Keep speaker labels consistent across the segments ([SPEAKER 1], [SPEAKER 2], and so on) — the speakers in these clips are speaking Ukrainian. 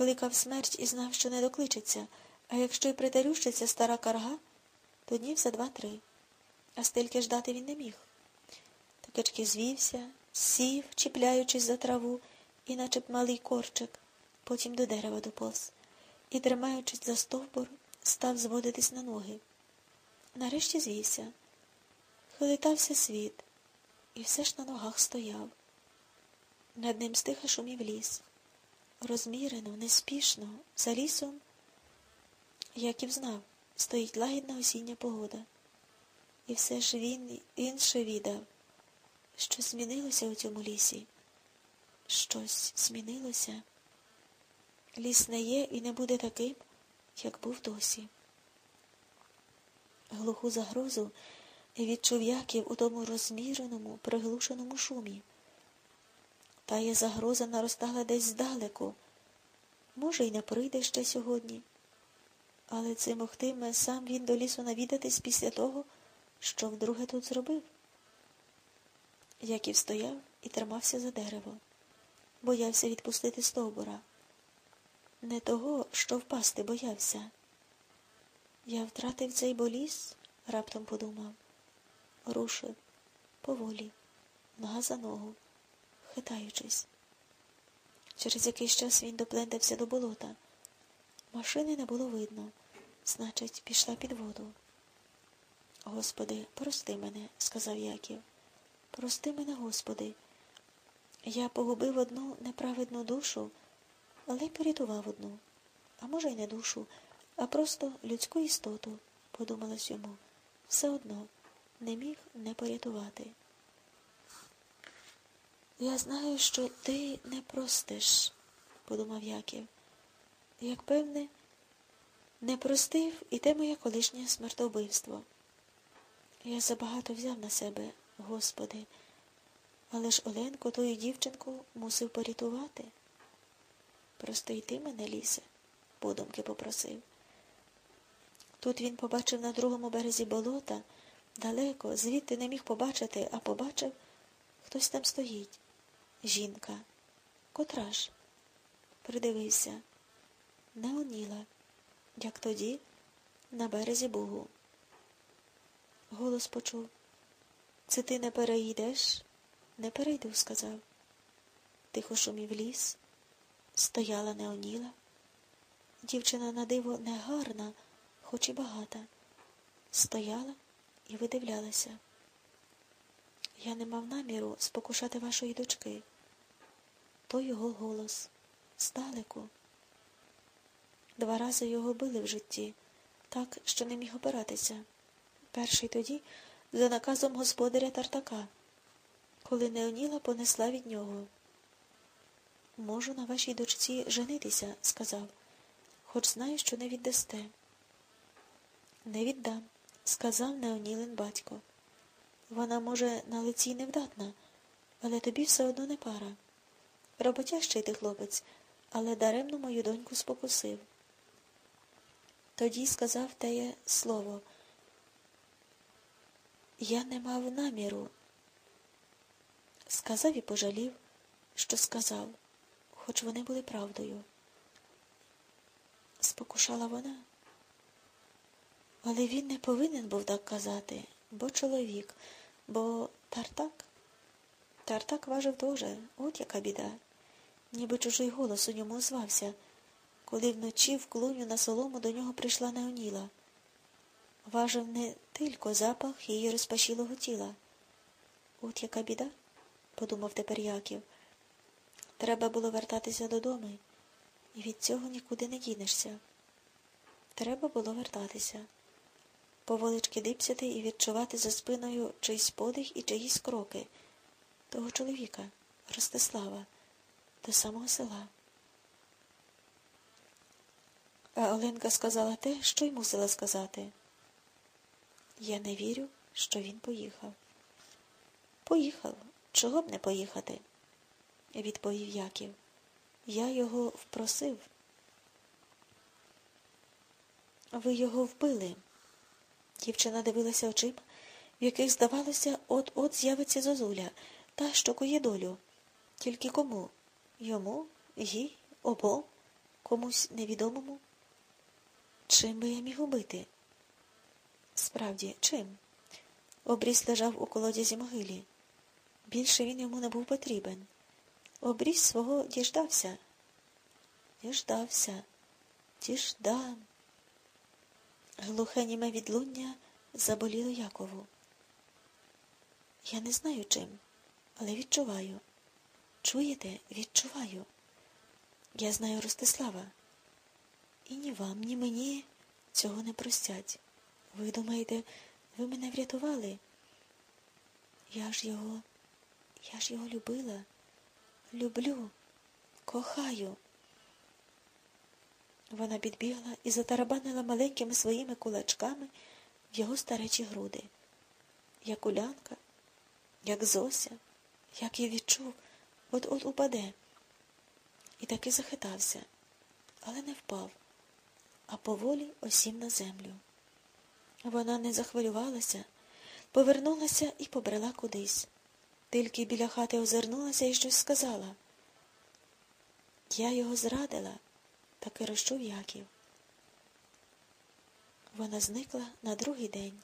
[SPEAKER 1] Кликав смерть і знав, що не докличеться, а якщо й притарющиться стара карга, то днів за два-три. А стільки ждати він не міг. Такечки звівся, сів, чіпляючись за траву, і наче б малий корчик, потім до дерева доповз, і, тримаючись за стовбур, став зводитись на ноги. Нарешті звівся. Хилитався світ, і все ж на ногах стояв. Над ним стиха шумів ліс. Розмірено, неспішно, за лісом, Яків знав, стоїть лагідна осіння погода. І все ж він інше відав. Щось змінилося у цьому лісі. Щось змінилося. Ліс не є і не буде таким, як був досі. Глуху загрозу відчув Яків у тому розміреному, приглушеному шумі. Та є загроза наростала десь здалеку. Може, й не прийде ще сьогодні. Але це могтиме сам він до лісу навідатись після того, що вдруге тут зробив. Яків стояв і тримався за дерево, боявся відпустити стовбура. Не того, що впасти боявся. Я втратив цей боліс, раптом подумав, рушив поволі, нога за ногу, хитаючись. Через якийсь час він доплентався до болота. Машини не було видно, значить, пішла під воду. Господи, прости мене, сказав Яків. Прости мене, Господи. Я погубив одну неправедну душу, але й порятував одну. А може, й не душу, а просто людську істоту, подумалось йому. Все одно не міг не порятувати. Я знаю, що ти не простиш, подумав Яків. Як певне, не простив і те моє колишнє смертовбивство. Я забагато взяв на себе, Господи, але ж Оленко тою дівчинку мусив порятувати. Просто й ти мене, лісе, подумки попросив. Тут він побачив на другому березі болота, далеко, звідти не міг побачити, а побачив, хтось там стоїть. Жінка. Котра ж? Придивився. Неоніла, як тоді, на березі Бугу. Голос почув. Це ти не переїдеш? Не перейду, сказав. Тихо шумів ліс, стояла Неоніла. Дівчина на диво не гарна, хоч і багата. Стояла і видивлялася. Я не мав наміру спокушати вашої дочки. То його голос здалеку. Два рази його били в житті, так, що не міг опиратися. Перший тоді за наказом господаря Тартака, коли Неоніла понесла від нього. Можу на вашій дочці женитися, сказав, хоч знаю, що не віддасте. Не віддам, сказав Неонілин батько. Вона, може, на лиці невдатна, але тобі все одно не пара. Роботящий ти хлопець, але даремно мою доньку спокусив. Тоді сказав теє слово. Я не мав наміру. Сказав і пожалів, що сказав, хоч вони були правдою. Спокушала вона. Але він не повинен був так казати, бо чоловік, бо тартак. Тартак важив дуже, от яка біда. Ніби чужий голос у ньому звався, коли вночі в клуню на солому до нього прийшла Неоніла. Важив не тільки запах її розпашілого тіла. От яка біда, подумав тепер Яків. Треба було вертатися додому, і від цього нікуди не дінешся. Треба було вертатися, поволички дипсяти і відчувати за спиною чийсь подих і чиїсь кроки того чоловіка, Ростислава, до самого села. А Оленка сказала те, що й мусила сказати. Я не вірю, що він поїхав. Поїхав. Чого б не поїхати? відповів Яків. Я його впросив. Ви його вбили. Дівчина дивилася очима, в яких, здавалося, от-от з'явиться зозуля, та, що кує долю. Тільки кому? Йому, їй, обом? комусь невідомому? Чим би я міг убити? Справді, чим? Обріз лежав у колодязі могилі. Більше він йому не був потрібен. Обріз свого діждався. Діждався, діждам. Глухе німе відлуння заболіло Якову. Я не знаю чим, але відчуваю. Чуєте, відчуваю. Я знаю Ростислава. І ні вам, ні мені цього не простять. Ви думаєте, ви мене врятували? Я ж його, я ж його любила, люблю, кохаю. Вона підбігла і затарабанила маленькими своїми кулачками в його старечі груди. Як улянка, як Зося, як я відчув, от от упаде. І таки захитався, але не впав, а поволі осів на землю. Вона не захвилювалася, повернулася і побрела кудись. Тільки біля хати озирнулася і щось сказала. Я його зрадила, таки розчув Яків. Вона зникла на другий день,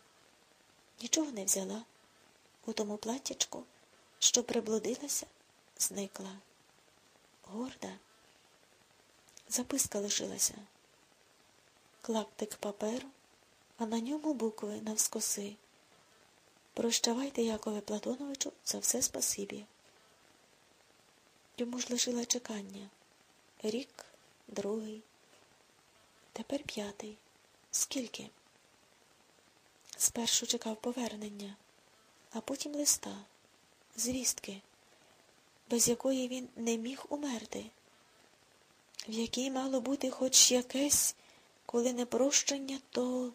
[SPEAKER 1] нічого не взяла. У тому платтячку, що приблудилася, зникла. Горда. Записка лишилася. Клаптик паперу а на ньому букви навскоси. Прощавайте, Якове Платоновичу, за все спасибі. Йому ж лишила чекання. Рік, другий, тепер п'ятий. Скільки? Спершу чекав повернення, а потім листа, звістки, без якої він не міг умерти, в якій мало бути хоч якесь, коли не прощення, то...